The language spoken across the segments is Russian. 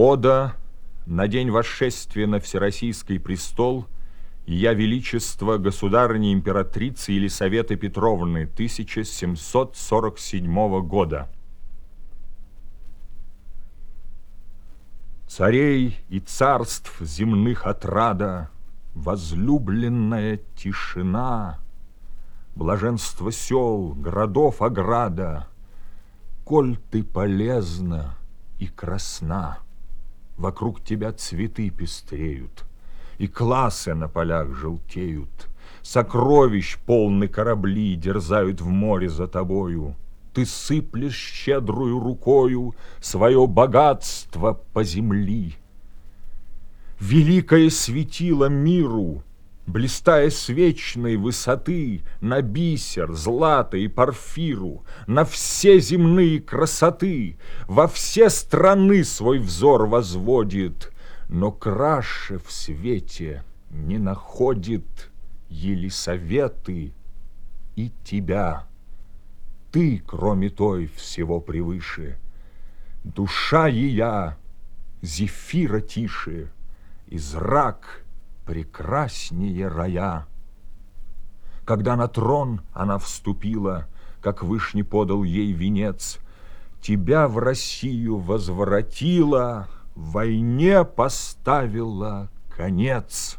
Ода на день восшествия на Всероссийский престол Я Величество Государыни Императрицы Елисаветы Петровны 1747 года. Царей и царств земных отрада, Возлюбленная тишина, Блаженство сел, городов ограда, Коль ты полезна и красна. Вокруг тебя цветы пестреют, И классы на полях желтеют, Сокровищ полны корабли Дерзают в море за тобою. Ты сыплешь щедрую рукою Свое богатство по земли. Великое светило миру блистая с вечной высоты на бисер, злато и порфиру, на все земные красоты, во все страны свой взор возводит, но краше в свете не находит Елисаветы и тебя. Ты, кроме той, всего превыше, душа ея, зефира тише, и зрак — прекраснее рая. Когда на трон она вступила, как вышний подал ей венец, Тебя в Россию возвратила, войне поставила конец.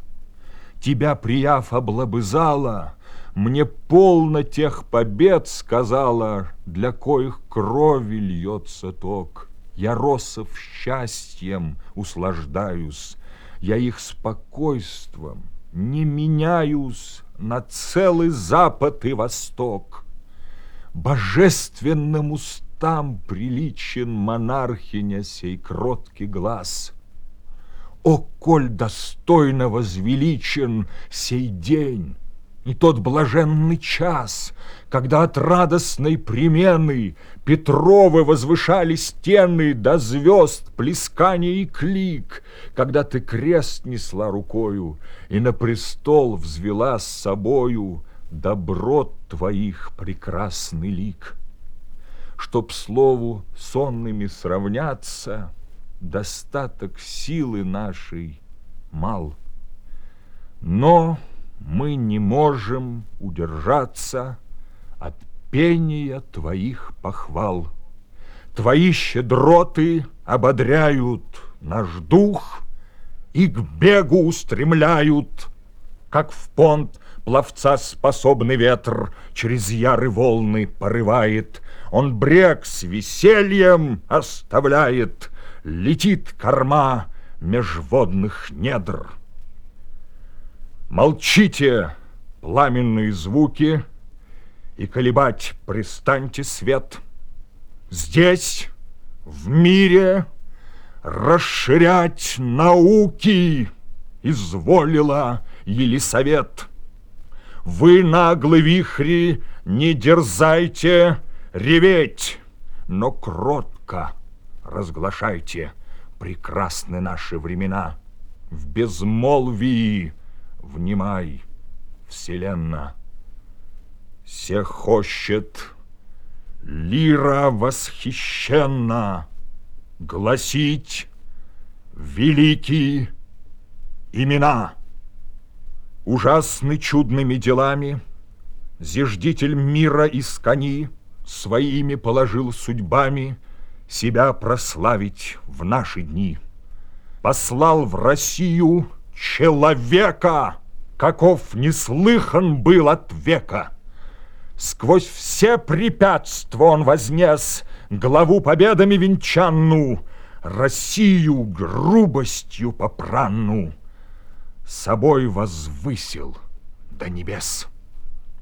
Тебя, прияв, облобызала, мне полно тех побед сказала, Для коих крови льется ток. Я росов счастьем услаждаюсь, я их спокойством не меняюсь на целый запад и восток. Божественным устам приличен монархиня сей кроткий глаз. О, коль достойно возвеличен сей день, и тот блаженный час, когда от радостной примены Петровы возвышали стены до звезд плескания и клик, Когда ты крест несла рукою и на престол взвела с собою Доброт твоих прекрасный лик. Чтоб слову сонными сравняться, Достаток силы нашей мал. Но мы не можем удержаться от пения твоих похвал. Твои щедроты ободряют наш дух и к бегу устремляют, как в понт пловца способный ветр через яры волны порывает. Он брег с весельем оставляет, летит корма межводных недр. Молчите, пламенные звуки, И колебать пристаньте свет. Здесь, в мире, расширять науки Изволила Елисавет. Вы, наглы вихри, не дерзайте реветь, Но кротко разглашайте прекрасны наши времена. В безмолвии Внимай, вселенна, все хочет лира восхищенно гласить великие имена. Ужасны чудными делами, зиждитель мира из кони своими положил судьбами себя прославить в наши дни. Послал в Россию человека, каков неслыхан был от века. Сквозь все препятствия он вознес главу победами венчанну, Россию грубостью попранну, собой возвысил до небес.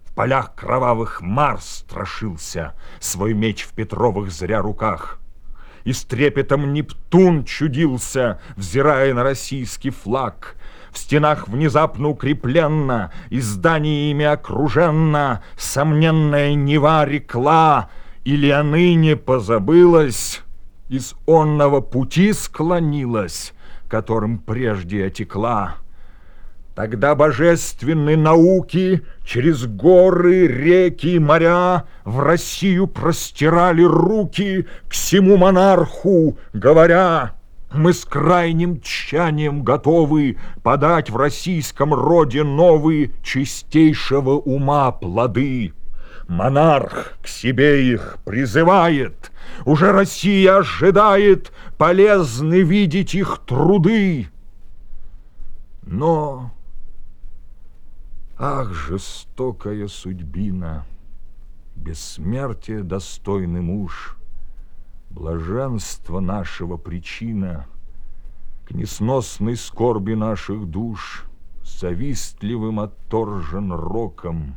В полях кровавых Марс страшился, свой меч в Петровых зря руках и с трепетом Нептун чудился, взирая на российский флаг. В стенах внезапно укрепленно и зданиями окруженно сомненная Нева рекла, или ныне позабылась, из онного пути склонилась, которым прежде отекла. Тогда божественные науки через горы, реки и моря в Россию простирали руки к всему монарху, говоря, Мы с крайним тщанием готовы подать в российском роде новые чистейшего ума плоды. Монарх к себе их призывает, уже Россия ожидает полезны видеть их труды. Но, ах, жестокая судьбина, бессмертие достойный муж — Блаженство нашего причина, К несносной скорби наших душ, Завистливым отторжен роком,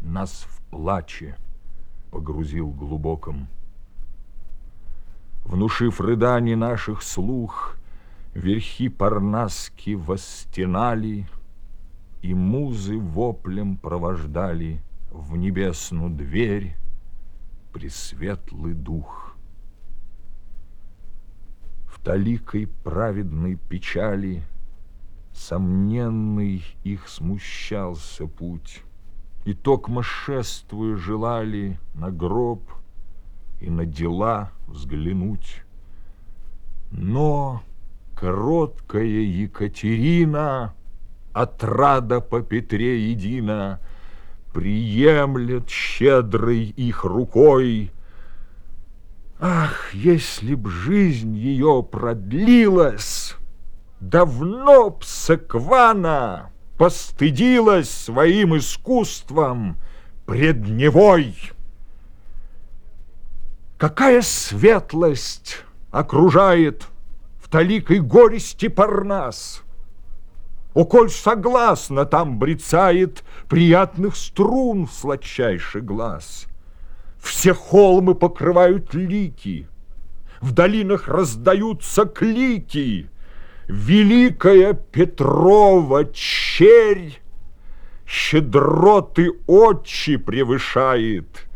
Нас в плаче погрузил глубоком. Внушив рыданий наших слух, Верхи Парнаски восстенали, И музы воплем провождали В небесную дверь Пресветлый дух таликой праведной печали, Сомненный их смущался путь, И токмо шествуя желали на гроб И на дела взглянуть. Но короткая Екатерина, Отрада по Петре едина, Приемлет щедрой их рукой Ах, если б жизнь ее продлилась, Давно б Саквана постыдилась Своим искусством пред Невой. Какая светлость окружает В таликой горести Парнас! О, коль согласно там брецает Приятных струн сладчайший глаз — все холмы покрывают лики, В долинах раздаются клики. Великая Петрова черь Щедроты очи превышает,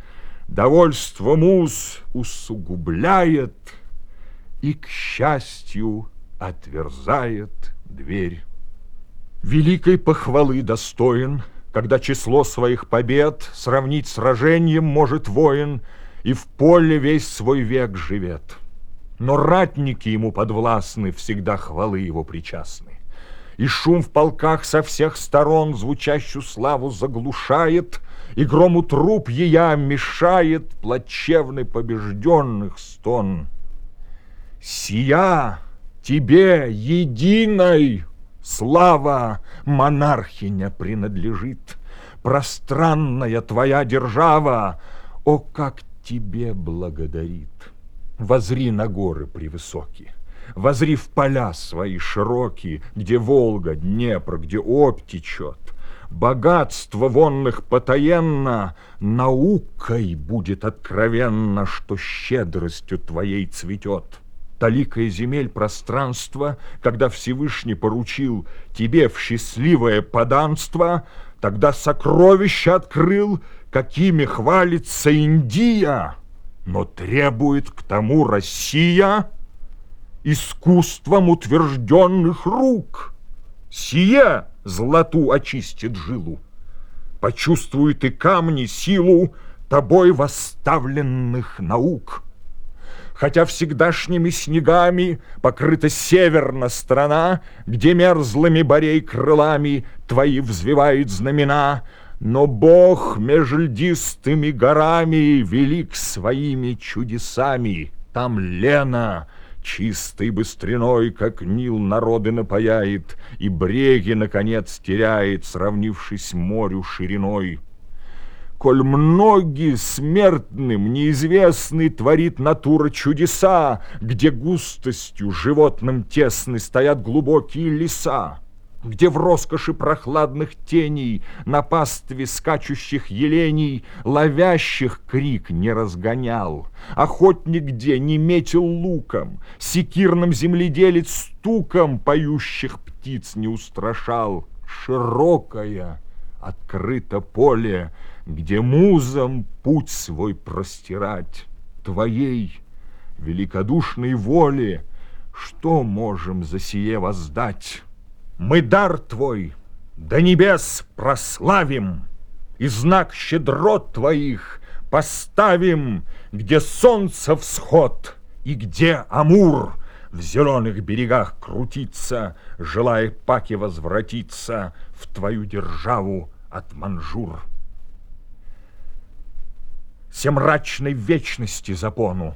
Довольство муз усугубляет И, к счастью, отверзает дверь. Великой похвалы достоин — когда число своих побед сравнить сражением может воин, и в поле весь свой век живет. Но ратники ему подвластны, всегда хвалы его причастны. И шум в полках со всех сторон звучащую славу заглушает, И грому труп ея мешает плачевный побежденных стон. Сия тебе единой Слава монархиня принадлежит, Пространная твоя держава, О, как тебе благодарит! Возри на горы превысокие, Возри в поля свои широкие, Где Волга, Днепр, где Обь течет. Богатство вонных потаенно Наукой будет откровенно, Что щедростью твоей цветет таликое земель пространство, когда Всевышний поручил тебе в счастливое поданство, тогда сокровища открыл, какими хвалится Индия, но требует к тому Россия искусством утвержденных рук. Сие злату очистит жилу, почувствует и камни силу тобой восставленных наук хотя всегдашними снегами покрыта северна страна, где мерзлыми борей крылами твои взвивает знамена, но Бог меж льдистыми горами велик своими чудесами. Там Лена, чистой быстриной, как Нил народы напаяет, и бреги, наконец, теряет, сравнившись морю шириной коль многие смертным неизвестный творит натура чудеса, где густостью животным тесны стоят глубокие леса, где в роскоши прохладных теней на пастве скачущих еленей ловящих крик не разгонял, охотник где не метил луком, секирным земледелец стуком поющих птиц не устрашал, широкое открыто поле, где музам путь свой простирать, Твоей великодушной воле, что можем за сие воздать? Мы дар Твой до небес прославим, И знак щедрот Твоих поставим, Где солнце всход и где Амур, в зеленых берегах крутиться, желая паки возвратиться в твою державу от манжур. Семрачной вечности запону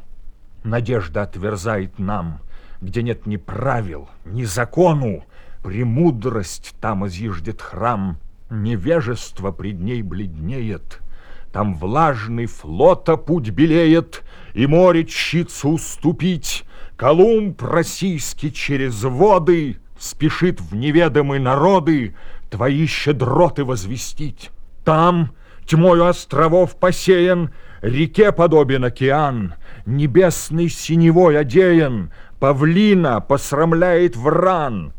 надежда отверзает нам, где нет ни правил, ни закону, премудрость там изъеждет храм, невежество пред ней бледнеет, там влажный флота путь белеет, и море чится уступить. Колумб российский через воды спешит в неведомые народы твои щедроты возвестить. Там тьмою островов посеян, реке подобен океан, небесный синевой одеян, павлина посрамляет вран —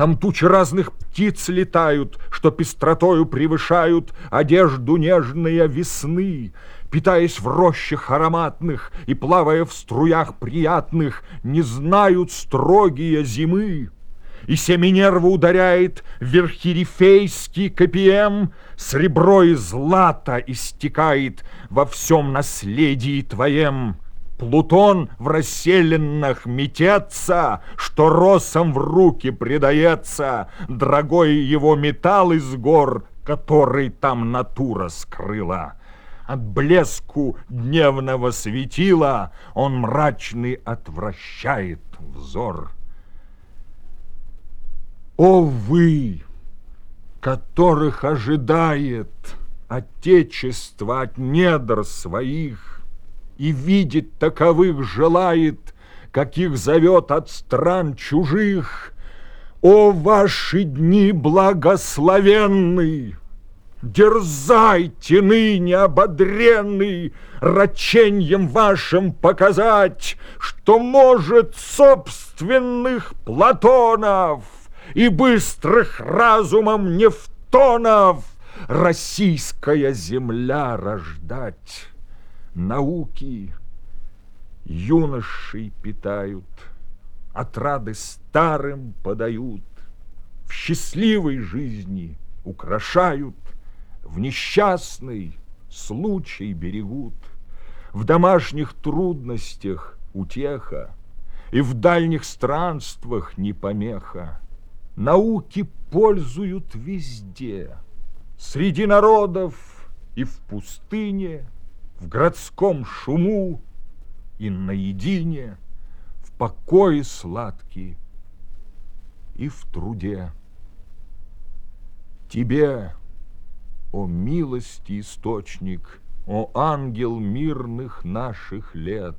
там тучи разных птиц летают, что пестротою превышают одежду нежные весны, питаясь в рощах ароматных и плавая в струях приятных, не знают строгие зимы. И Семинерва ударяет верхирифейский копием, Сребро и злато истекает во всем наследии твоем. Плутон в расселенных метется, Что росом в руки предается, Дорогой его металл из гор, Который там натура скрыла. От блеску дневного светила Он мрачный отвращает взор. О вы, которых ожидает Отечество от недр своих, и видеть таковых желает, каких зовет от стран чужих. О, ваши дни благословенны! Дерзайте ныне, ободренный, Раченьем вашим показать, Что может собственных Платонов И быстрых разумом Нефтонов Российская земля рождать науки юношей питают, отрады старым подают, в счастливой жизни украшают, в несчастный случай берегут, в домашних трудностях утеха и в дальних странствах не помеха. Науки пользуют везде, среди народов и в пустыне – в городском шуму и наедине, в покое сладкий и в труде. Тебе, о милости источник, о ангел мирных наших лет,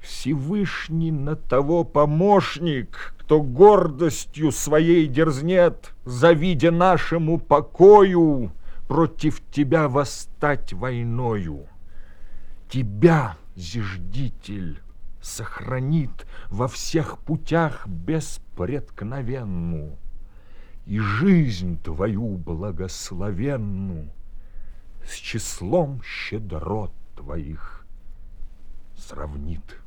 Всевышний на того помощник, кто гордостью своей дерзнет, завидя нашему покою, против тебя восстать войною. Тебя, зиждитель, сохранит во всех путях беспреткновенну и жизнь твою благословенну с числом щедрот твоих сравнит.